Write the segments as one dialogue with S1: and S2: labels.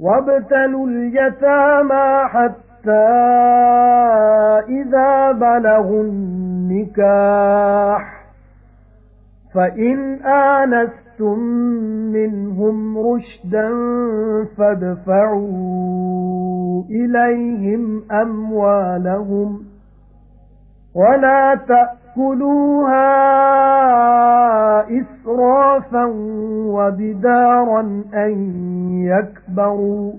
S1: وابتلوا اليتامى حتى إذا بلغوا النكاح. فَإِنْ آنَسْتُمْ مِنْهُمْ رُشْدًا فَادْفَعُوا إِلَيْهِمْ أَمْوَالَهُمْ وَلَا تَأْكُلُوهَا إِسْرَافًا وَبِدَارًا أَنْ يَكْبَرُوا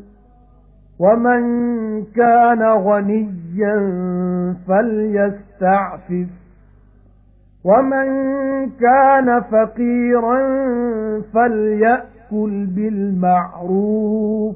S1: وَمَنْ كَانَ غَنِيًّا فَلْيَسْتَعْفِفْ وَمَنْ كَانَ فَقِيرًا فَلْيَأْكُلْ بِالْمَعْرُوفِ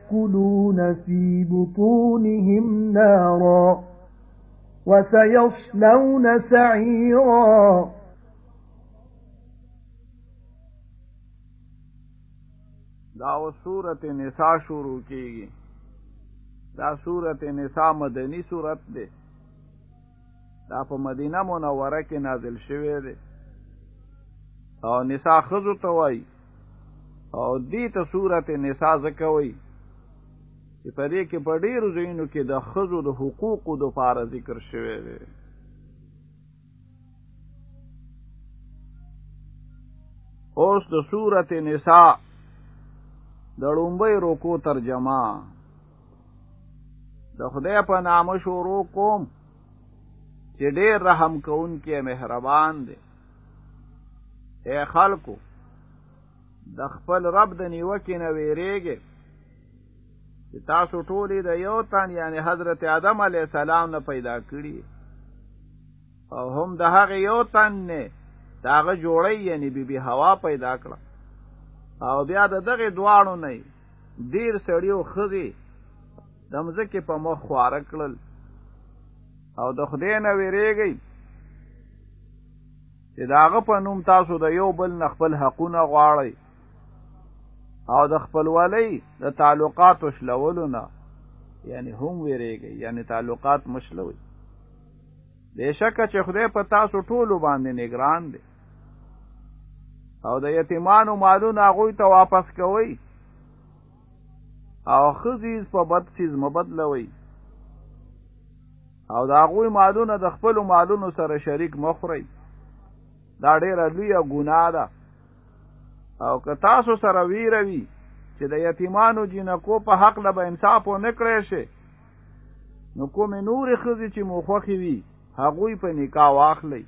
S1: يَأْكُلُونَ فِي بُطُونِهِمْ نَارًا وَسَيَصْلَوْنَ سَعِيرًا.
S2: دا سورۃ نساء شروع کیږي دا سورۃ نساء مدنی سورۃ ده دا په مدینه منوره کې نازل شوه ده او نساء ښځو ته وايي او دې ته سورۃ نساء زکوي چې په دې کې په ډیرو ځایونو کې د ښځو د حقوقو د فار ذکر شوی دی. اوس د سورته نساء د لومبۍ روکو ترجمه. د خدای په نام شروع کوم چې ډېر رحم کوونکی مهربان دی. اے خلکو د خپل رب د نیوکې نه ویریږئ چې تاسو ټولې د یو تن یعنی حضرت آدم علی السلام نه پیدا کړی او هم د هغه یو تن نه داغه جوړی یعنی بی بی هوا پیدا کړه. او بیا د دغه دواړو نه ډیر سړیو خزي د مزکه په مخ خوار کړل. او د خدای نه ویریږي چې داغه په نوم تاسو د یو بل نخبل حقونه غواړئ او د خپلوالۍ د تعلقات وشلولو نه. یعنی هم ویریږي یعنی تعلقات مشلوي بېشکه چې خدای په تاسو ټولو باندې نگران دی. او د یتیمانو مالونه هغوی ته واپس کوي او ښه څیز په بد څیز مه بدلوي او د هغوی مالونه د خپلو مالونو سره شریک مه خوري دا ډیره لویه ګناه ده او که تاسو سره ویروي چې د یتیمانو جنکو په حق له به انصاف و نکړی شي. نو کومې نورې ښځې چې مو خوښې وي هغوی په نکاح واخلئ.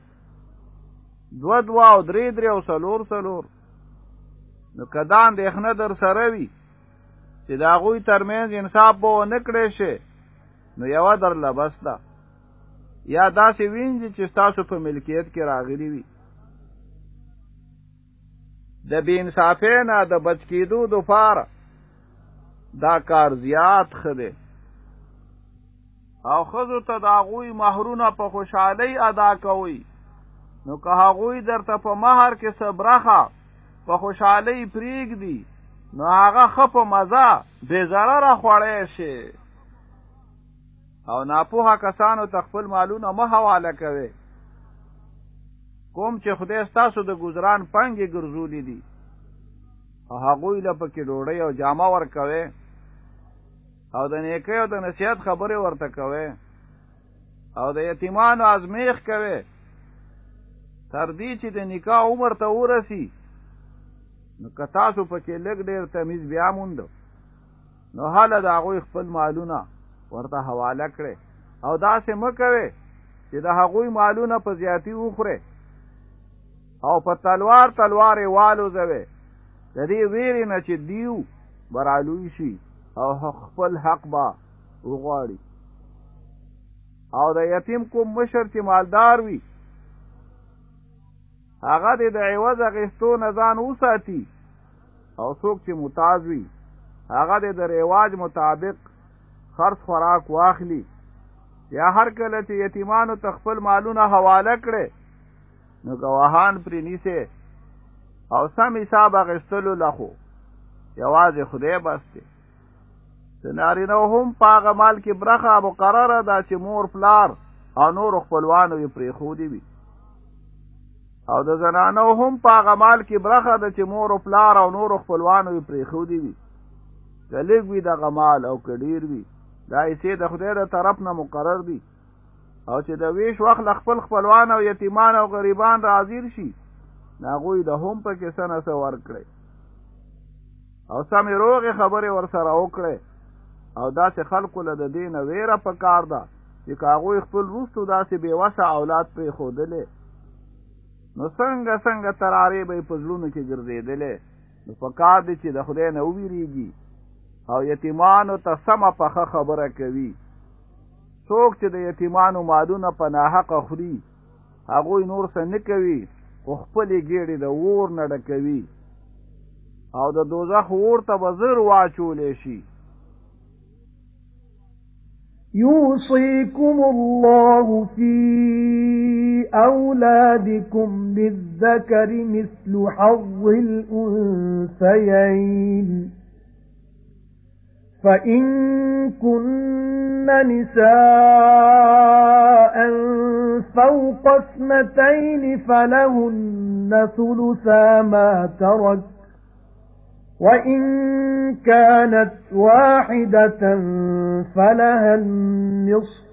S2: دوه دوه او درې درې او څلور څلور نو که دا اندېښنه در سره وي چې د هغوی ترمنځ انصاف به ونه کړی شي نو یوه درله بس ده یا داسې وینځي چې ستاسو په ملکیت کې راغلي وي د بی انصافی نه د بچ کېدو د فار دا کار زیات ښه ده او ښځو ته د هغوی مهرونه په خوشحالۍ ادا کوي نو که هغوی درته په مهر کې څه برخه په خوشحالۍ پریږدي نو هغه ښه په مزه بې ضرره خوړی شي. او ناپوهه کسانو ته خپل مالونه مه حواله کوي کوم چې خدای ستاسو د گزران پنګې ګرځولې دي. هغوی له پکې ډوډۍ او جامه ورکوي او د نیکۍ او د نصیحت خبرې ورته کوي او د یتیمانو ازمېښت کوي. تر دې چې د نکاح عمر ته ورسی نو که تاسو پکې لږ ډېر تمیز بیا موندو نو حاله د هغوی خپل مالونه ورته حواله کړي او داسې مه کوي چې د هغوی مالونه په زیاتی وخورئ او په تلوار تلوار والو زوي د دې ویری نه چې دیو برالوي شي او خپل حق با وغواړي. او د یتیم کوم مشر چې مالدار وي هغه د عوض غستو نه ځان وساتي. او څوک چې متاز وي هغه د رواج مطابق خرڅ خوراک واخلي. یا هر کله چې یتیمانو تخپل مالونه حواله کړي نو گواهان پرې نیسه او سم حساب غستلو لخو یوازې خدای بسته سنارینو هم پاغه مال کې برخه مقرره ده چې مور پلار او نور خپلوانو یې پرې خو دی وي. او د زنانو هم پاغه مال کې برخه ده چې مور او پلار او نور خپلوانو یې پرې خو دی وي کلیګ وي د غمال او کډیر وي دا یې د خدای تر طرف نه مقرر دي او چې د ویش وخت خپل خپلوان او یتیمان او غریبان راځیر شي ناغوی د هم په کې سنه سره ورکړي. او سمې روغې خبرې ور سره وکړي. او داسې خلکو له د دینه ویره په کار ده چې کاغوی خپل روستو داسې بې وسه اولاد پرې خودلې نو څنګه څنګه ترارې به په زړونو کې ګرځېدلې. نو په کار دی چې د خدای نه وویریږي. او یتیمانو ته سمه پخه خبره کوي څوک چې د یتیمانو مالونه په ناحقه خوري هغوی نور څه نه کوي خو خپلې ګېډې د اور نه ډکوي. او د دوزخ اور ته به ورواچولی شي.
S1: يُوصِيكُمُ اللَّهُ فِي أَوْلَادِكُمْ لِلذَّكَرِ مِثْلُ حَظِّ الْأُنثَيَيْنِ فَإِن كُنَّ نِسَاءً فَوْقَ اثْنَتَيْنِ فَلَهُنَّ ثُلُثَا مَا تَرَكَ وَإِن كَانَتْ وَاحِدَةً فَلَهَا النِّصْفُ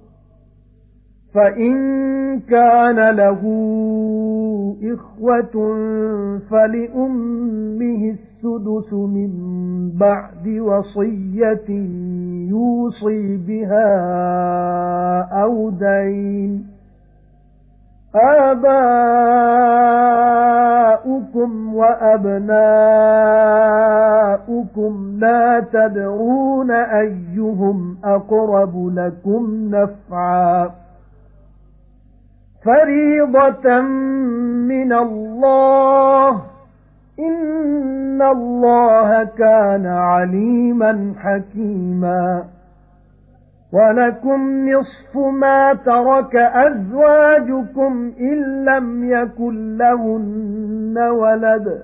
S1: فَإِن كَانَ لَهُ إِخْوَةٌ فَلِأُمِّهِ السُّدُسُ مِن بَعْدِ وَصِيَّةٍ يُوصِي بِهَا أَوْ دَيْنٍ. آبَاؤُكُمْ وَأَبْنَاؤُكُمْ لَا تَدْرُونَ أَيُّهُمْ أَقْرَبُ لَكُمْ نَفْعًا. فَرِيضَةً مِنَ اللَّهِ. إِنَّ اللَّهَ كَانَ عَلِيمًا حَكِيمًا. وَلَكُمْ نِصْفُ مَا تَرَكَ أَزْوَاجُكُمْ إِن لَّمْ يَكُن لَّهُنَّ وَلَدٌ.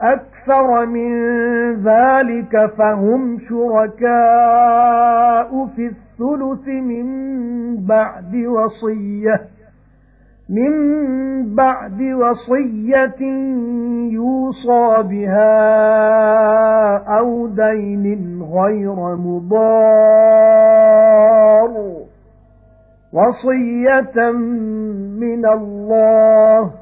S1: أَكْثَرَ مِن ذَلِكَ فَهُمْ شُرَكَاءُ فِي الثُّلُثِ مِن بَعْدِ وَصِيَّةٍ مِن بَعْدِ وَصِيَّةٍ يُوصَى بِهَا أَوْ دَيْنٍ غَيْرَ مُضَارٍّ. وَصِيَّةً مِنَ اللَّهِ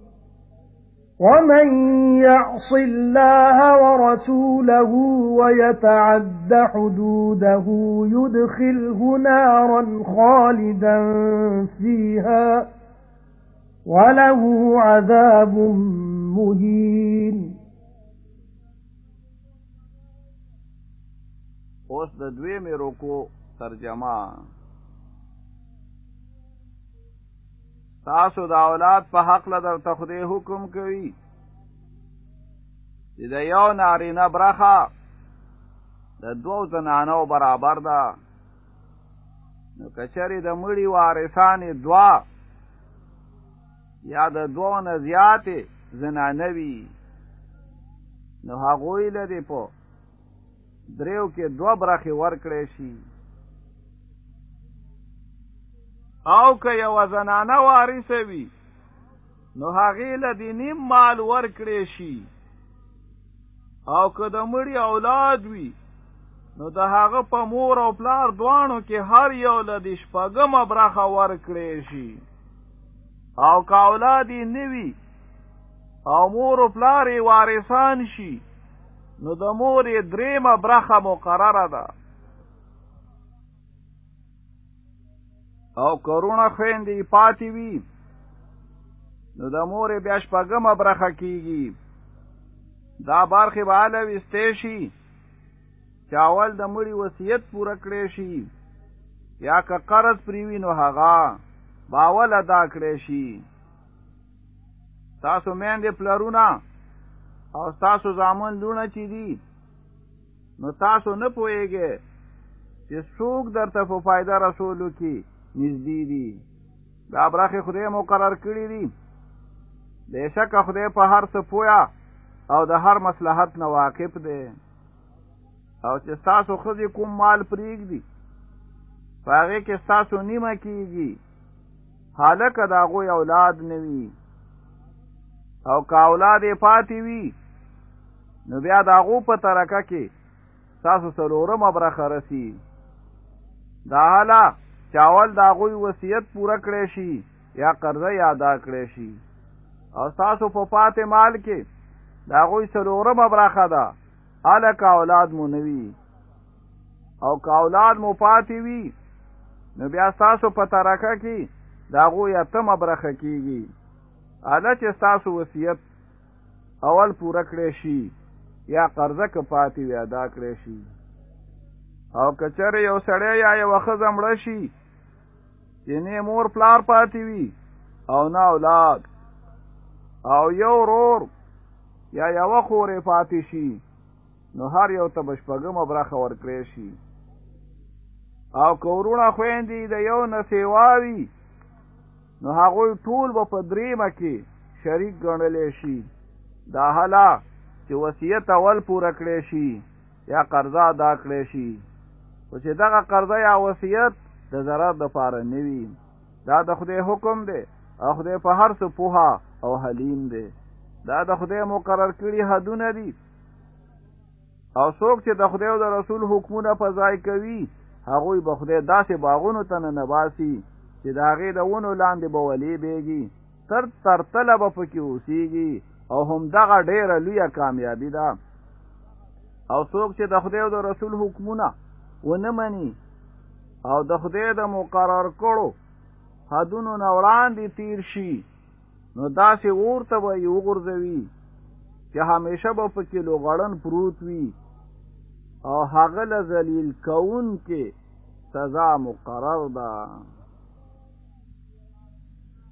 S1: وَمَن يَعْصِ اللَّهَ وَرَسُولَهُ وَيَتَعَدَّ حُدُودَهُ يُدْخِلْهُ نَارًا خَالِدًا فِيهَا وَلَهُ عَذَابٌ مُهِينٌ.
S2: اوس د دویمې تاسو د اولاد په حق له درته خدای حکم کوي. چې د یو نارینه برخه د دوو زنانو برابر ده. نو که چرې د مړي وارثانې دوا یا د دوو نه زیاتې زنانه وي نو هغوی لري په دریو کې دوه برخې ورکړې شي او که یو زنانه وارث وي نو هغه له د نیم مال ورکړي شي. او که د مړي اولاد وي نو د هغه په مور او پلار دوانو کې هر یو له د شپږم برخه ورکړي شي. او که اولاد یې نه وي او مور او پلار یې وارثان شي نو د مور یې دریمه برخه مقرره ده او که ورونه خويندې پاتې وي نو د مور بیا شپږمه برخه کیږي. دا برخه به هله وېستې شي چې اول د مړي وصیت پوره کړی شي یا که قرض پرې وي نو هغه به اول ادا کړی شي. تاسو میندې پلرونه او تاسو زامن لونه چي دي نو تاسو نه پوهیږئ چې څوک درته په فائدہ رسولو کې نږدې دي. دا برخه خدای مقرر کړی دي. بهشکه خدای په هر څه پویا او د هر مصلحت نه واقف دی. او چې تاسو خزي کوم مال پریګ دي هغه کې تاسو نیمه کیږي حالکه دا غوی اولاد نوي او که اولاد پاتې وي نو بیا د هغوی په ترکه کې تاسو څلورمه برخه رسی دا هله چې اول د هغوی وصیت پورا کړی شي یا قرضه یا ادا کړی شي. او تاسو په پاتې مال کې د هغوی څلورمه برخه ده الک اولاد مو نه وي او که اولاد مو پاتې وي نو بیا تاسو په ترکه کې د هغوی اتمه برخه کیږي. اله چې تاسو وصیت اول پورا کړی شي یا قرضه که پاتې وي ادا کړی شي. او کچره یو سړی یا یو خزه مړ شي نه مور پلار پاتې وي. او نه اولاد. او یو رور یا یو خورې پاتې شي نو هر یو ته بشپګم برخه ورکړې شي. او کورونه خويندې د یو نه سیواوي نو هغه ټول په دریمه کې شریک ګڼلې شي. دا حالا چې وصیت اول پوره کړې شي یا قرضا ادا کړې شي. او چې دغه قرضه یا وصیت د zarar د پاره نوي. دا د خدای حکم دی. او خدای په هر څه پوها او حلیم دی. دا د خدای مقرر کړي حدونه دي. او څوک چې د خدای او د رسول حکمونه په ځای کوي هغه به خدای داسې باغونو ته نه نباسي چې د هغې د ونو لاندې به ولې بیږي. تر تر تله به پکې اوسیږي. او هم دغه ډیره لویه کامیابی ده. او څوک چې د خدای او د رسول حکمونه ونه مني او د خدای د مقرر کړو حدونو نه وړاندې تیر شي. نو داسې ورته به یې وغورځوي چې همیشه به پکې لوغړن پروت وي. او هغه له ذلیل کون کې سزا مقرر ده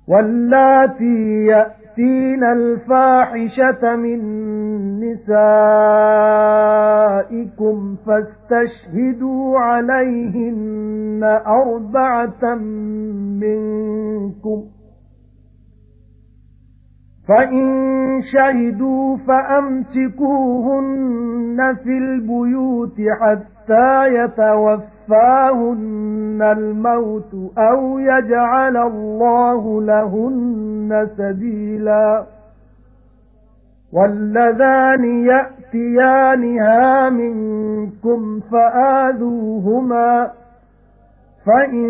S1: واللاتي يأتين الفاحشة من نسائكم فاستشهدوا عليهن أربعة منكم. فَإِن شَهِدُوا فَأَمْسِكُوهُنَّ فِي الْبُيُوتِ حَتَّى يَتَوَفَّاهُنَّ الْمَوْتُ أَوْ يَجْعَلَ اللَّهُ لَهُنَّ سَبِيلًا وَاللَّذَانِ يَأْتِيَانِهَا مِنكُمْ فَآذُوهُمَا فَإِن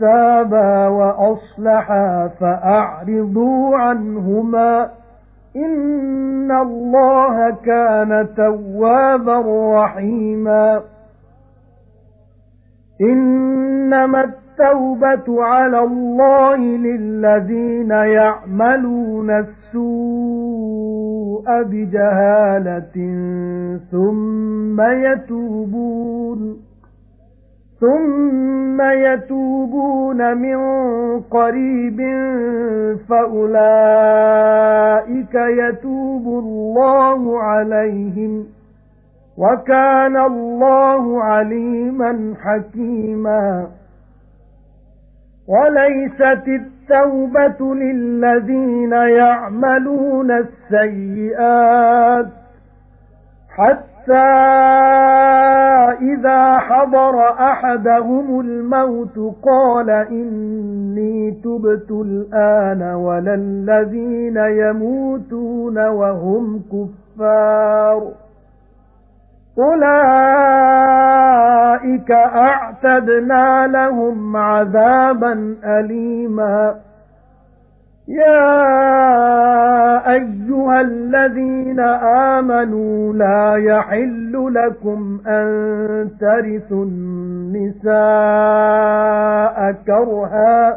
S1: تَابَا وَأَصْلَحَا فَأَعْرِضُوا عَنْهُمَا إِنَّ اللَّهَ كَانَ تَوَّابًا رَحِيمًا إِنَّمَا التَّوْبَةُ عَلَى اللَّهِ لِلَّذِينَ يَعْمَلُونَ السُّوءَ بِجَهَالَةٍ ثُمَّ يَتُوبُونَ ثُمَّ يَتُوبُونَ مِنْ قَرِيبٍ فَأُولَئِكَ يَتُوبُ اللَّهُ عَلَيْهِمْ. وَكَانَ اللَّهُ عَلِيمًا حَكِيمًا. وَلَيْسَتِ التَّوْبَةُ لِلَّذِينَ يَعْمَلُونَ السَّيِّئَاتِ حَتَّى إِذَا حَضَرَ أَحَدَهُمُ الْمَوْتُ قَالَ إِنِّي تُبْتُ الْآنَ وَلَا الَّذِينَ يَمُوتُونَ وَهُمْ كُفَّارٌ. أُولَئِكَ أَعْتَدْنَا لَهُمْ عَذَابًا أَلِيمًا يَا أَيُّهَا الَّذِينَ آمَنُوا لَا يَحِلُّ لَكُمْ أَن تَرِثُوا النِّسَاءَ كَرْهًا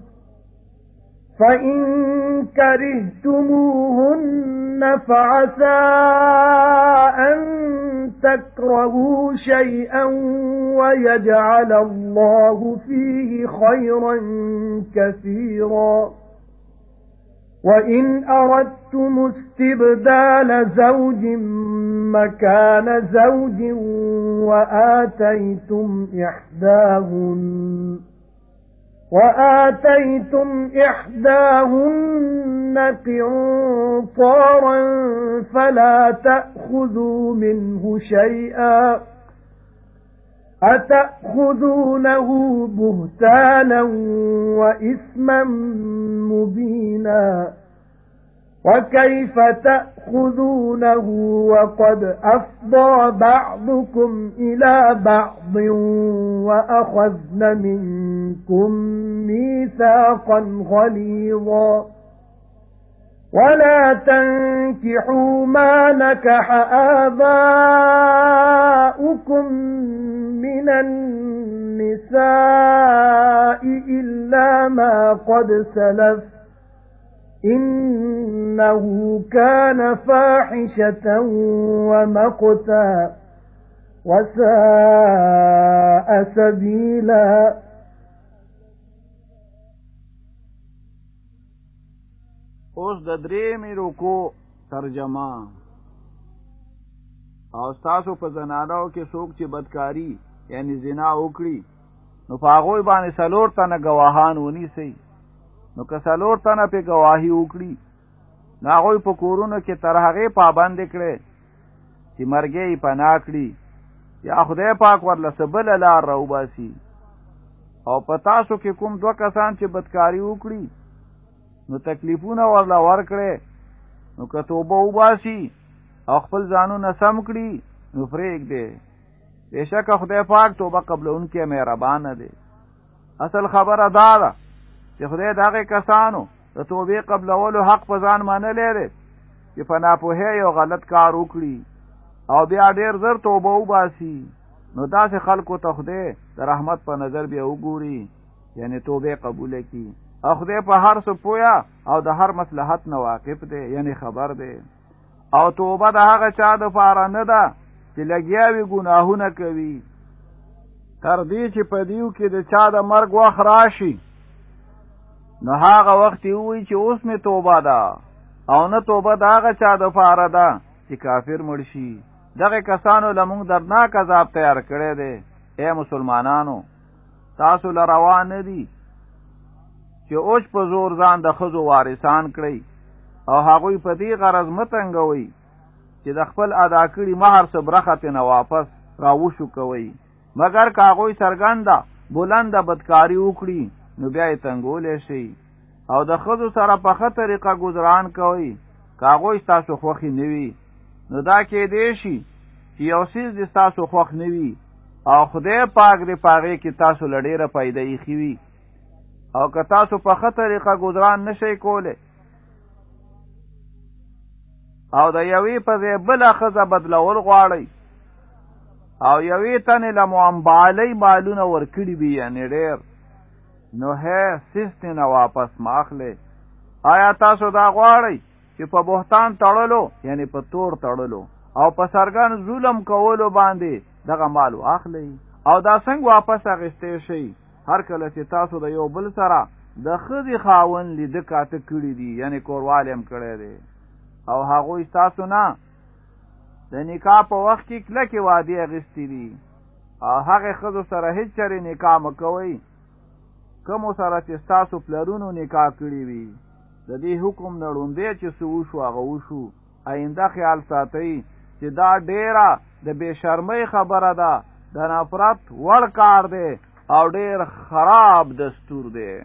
S1: فَإِن كَرِهْتُمُوهُنَّ فَعَسَى أَن تَكْرَهُوا شَيْئًا وَيَجْعَلَ اللَّهُ فِيهِ خَيْرًا كَثِيرًا. وَإِنْ أَرَدتُّمُ اسْتِبْدَالَ زَوْجٍ مَكَانَ زَوْجٍ وَآتَيْتُمْ إِحْدَاهُنَّ وَآتَيْتُمْ إِحْدَاهُنَّ قِنطَارًا فَلَا تَأْخُذُوا مِنْهُ شَيْئًا أَتَأْخُذُونَهُ بُهْتَانًا وَإِثْمًا مُبِينًا وَكَيْفَ تَأْخُذُونَهُ وَقَدْ أَفْضَى بَعْضُكُمْ إِلَى بَعْضٍ وَأَخَذْنَ مِنكُم مِّيثَاقًا غَلِيظًا. وَلَا تَنكِحُوا مَا نَكَحَ آبَاؤُكُم مِّنَ النِّسَاءِ إِلَّا مَا قَدْ سَلَفَ. إِنَّهُ كَانَ فَاحِشَةً وَمَقْتًا وَسَاءَ سَبِيلًا.
S2: اوس د درېیمې رکوع ترجمه. او تاسو په زنانو کې څوک چې بدکاری یعنی زنا وکړي نو په هغه باندې سلور تنه گواهان ونیسي نو که سلور تنه په گواهی وکړي ناغوی په کورونو کې تر هغه پابند کړي چې مرګي پنا کړي. یا خدای پاک ورله سبل لار روباسي او په تاسو کې کوم دوه کسان چې بدکاری وکړي نو تکلیفونه ورله ورکړي نو که توبه وباسي او خپل ځانونه سم کړي نو فریق دی بېشک خدای پاک توبه قبلونکی مهربان دی. اصل خبره دا ده چې خدای دغه کسانو د توبې قبلولو حق په ځان منلې دی چې په ناپوهه یو غلط کار وکړي او بیا ډیر زر توبه وباسي. نو داسې خلکو ته خدای د رحمت په نظر بیا وګوري یعنی توبه قبول کړي او خدای په هر څه پویا او د هر مصلحت نه واقف دی یعنی خبر دی. او توبه د هغه چا د پاره نه ده چې لګیاوي ګناهونه کوي. تر دې چې په دیو کې د چا د مرګ وخت راشي نو هغه وخت وي چې اوس می توبه ده. او نه توبه د هغه چا د پاره ده چې کافر مړ شي. دغه کسانو لمونږ درناک عذاب تیار کړی دی. اے مسلمانانو تاسو لروان دي چې اوش په زور ځان د خزو وارثان کړی او هغوی په دې غرض متنګوي چې د خپل ادا کړي مہر صبرخت نه واپس راوشو کوي مگر کاغوی سرګنده بلند بدکاری وکړي نو بیا یې تنګولې شي او د خزو سره په خه طریقه گزاران کوي کاغوی تاسو خوخي نوي نو دا کې دی شي چې یو سیز د تاسو خوښ نوي او خدای پاک دې پاغه کې تاسو لډېره پیدا یې خوي او که تاسو په خه طریقه گزاران نشئ کوله او د یوې په ځای بل خزه بدلول غواړي او یوې تنې له معامبالۍ مالونه ورکړي بي یعنی ډېر. نو هه سیست نه واپس ماخله آیا تاسو دا غواړئ چې په بهتان تړلو یعنی په تور تړلو او په سرګان ظلم کولو باندې دغه مال واخلي او دا څنګه واپس اغستې شي هر کله چې تاسو د یو بل سره د خزي خاون لید کاته کړی دي یعنی کوروالم کړی دی. او هغه تاسو نه د نکاح په وخت کې کلکه وادي اغستې دي. او هغه خزو سره هیڅ چره نکاح مکوي کوم سره چې تاسو پلرونو نکاح کړی وي. د دې حکم نړوندې چې سو شو هغه وشو. آینده خیال ساتي چې دا ډیره د بے شرمۍ خبره ده. د نفرت وړ کار دی أو ډیر خراب دستور دی.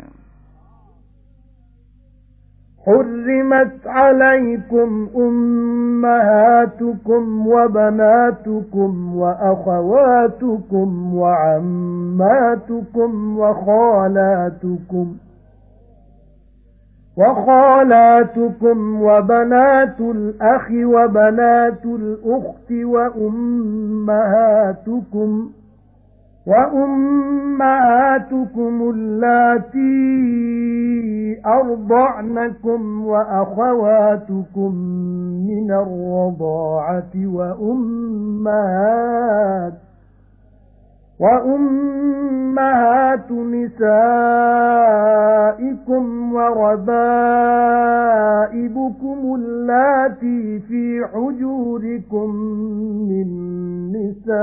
S1: حرمت عليكم أمهاتكم وبناتكم وأخواتكم وعماتكم وخالاتكم وخالاتكم وبنات الأخ وبنات الأخت وأمهاتكم وَأُمَّهَاتُكُمُ اللَّاتِي أَرْضَعْنَكُمْ وَأَخَوَاتُكُمْ مِنَ الرَّضَاعَةِ وَأُمَّهَاتُ وَأُمَّهَاتُ نِسَائِكُمْ وَرَبَائِبُكُمُ اللَّاتِي فِي حُجُورِكُم مِّن نِّسَائِكُمْ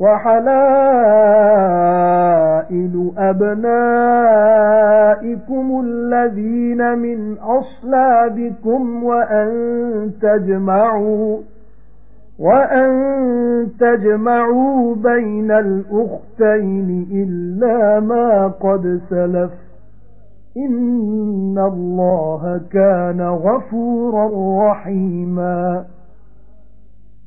S1: وَحَلَائِلُ أَبْنَائِكُمُ الَّذِينَ مِنْ أَصْلَابِكُمْ وَأَن تَجْمَعُوا وَأَن تَجْمَعُوا بَيْنَ الْأُخْتَيْنِ إِلَّا مَا قَدْ سَلَفَ. إِنَّ اللَّهَ كَانَ غَفُورًا رَّحِيمًا.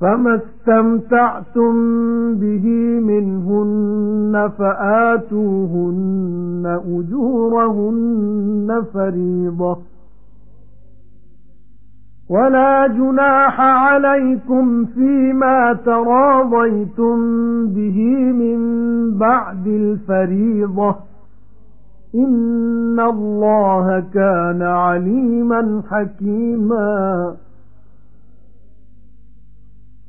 S1: فما استمتعتم به منهن فآتوهن أجورهن فريضة. ولا جناح عليكم فيما تراضيتم به من بعد الفريضة. إن الله كان عليما حكيما.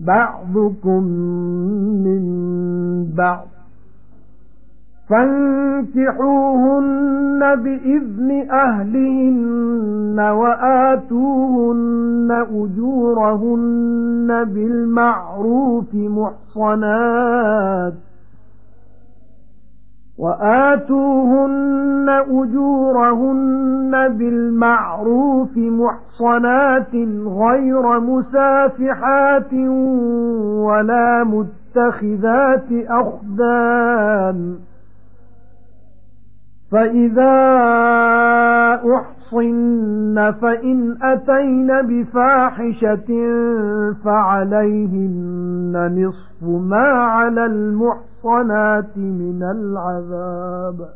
S1: بَعْضُكُمْ مِنْ بَعْضٍ فَانكِحُوهُنَّ بِإِذْنِ أَهْلِهِنَّ وَآتُوهُنَّ أُجُورَهُنَّ بِالْمَعْرُوفِ مُحْصَنَاتٍ وَآتُوهُنَّ أُجُورَهُنَّ بِالْمَعْرُوفِ مُحْصَنَاتٍ غَيْرَ مُسَافِحَاتٍ وَلَا مُتَّخِذَاتِ أَخْدَانٍ فَإِذَا أُحْصِنَّ فَإِنْ أَتَيْنَ بِفَاحِشَةٍ فَعَلَيْهِنَّ نِصْفُ مَا عَلَى الْمُحْصَنَاتِ مِنَ الْعَذَابِ.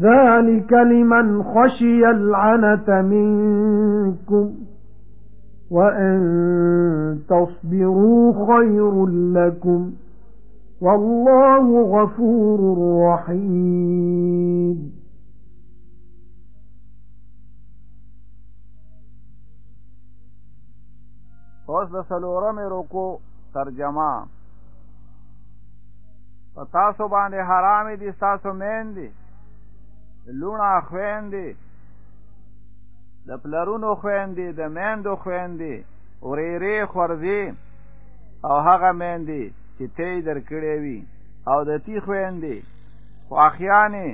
S1: ذَلِكَ لِمَنْ خَشِيَ الْعَنَتَ مِنكُمْ وَأَن تَصْبِرُوا خَيْرٌ لَّكُمْ. وَاللَّهُ غَفُورٌ رَّحِيمٌ.
S2: اوس د سلورمې رکو ترجمه. په تاسو باندې حرام دي ستاسو میندې. لونه خويندې د پلرونو خويندې د میندو خويندې ورېرې خورځي او هغه میندې چې تی در کړې وي. او د تی خويندې خواخیانې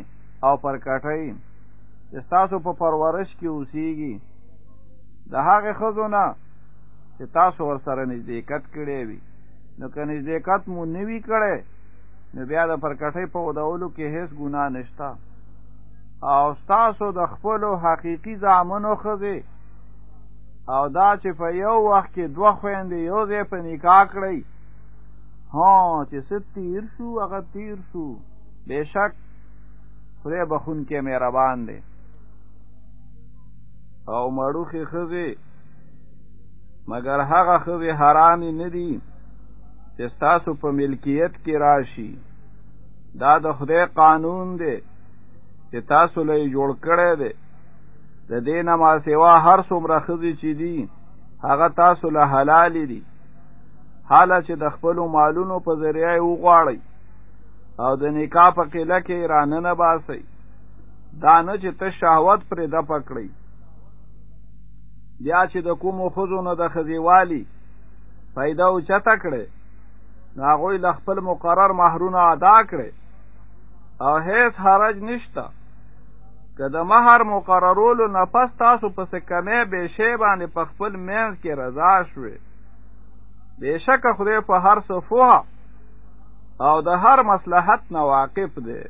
S2: او پرکټۍ. چې تاسو په پرورش کې اوسېږي د هغه خزونه چې تاسو ور سره نزدېکت کړی وي. نو که نزدېکت مو نوي کړی نو بیا د پرکټۍ په ودولو کې هیڅ ګناه نشته. او تاسو د خپلو حقیقي زامنو ښځې. او دا چې په یو وخت کې دوه خويندې یو ځای په نکاح کړئ. ها چې څه تیر شو هغه تیر شو. بېشک خدای بخښونکی مهربان دی. او مړوخې ښځې مگر هغه خوی حرام نه دي چې تاسو په ملکیت کې راشي. دا د خدای قانون دی چې تاسو له جوړ کړی دی. د دې نه ما سوا هر څومره خزي چې دي هغه تاسو له حلال دي. حاله چې د خپل مالونو په ذریعه وغواړي او د نکاح په قلعه کې رانه نه باسي دا نه چې ته شهوت پرې د پکړی بیا چې د کومو خزو نه د خزیوالی پیدا او چته کړي ناغوی ل خپل مقرر مہرونه ادا کړي. او هیڅ حرج نشتا که د مہر مقررولو نه پس تاسو پس کمې به شی باندې په خپل مینځ کې رضا شوي بشک خدای په هر څه فوها او د هر مصلحت نه واقف دی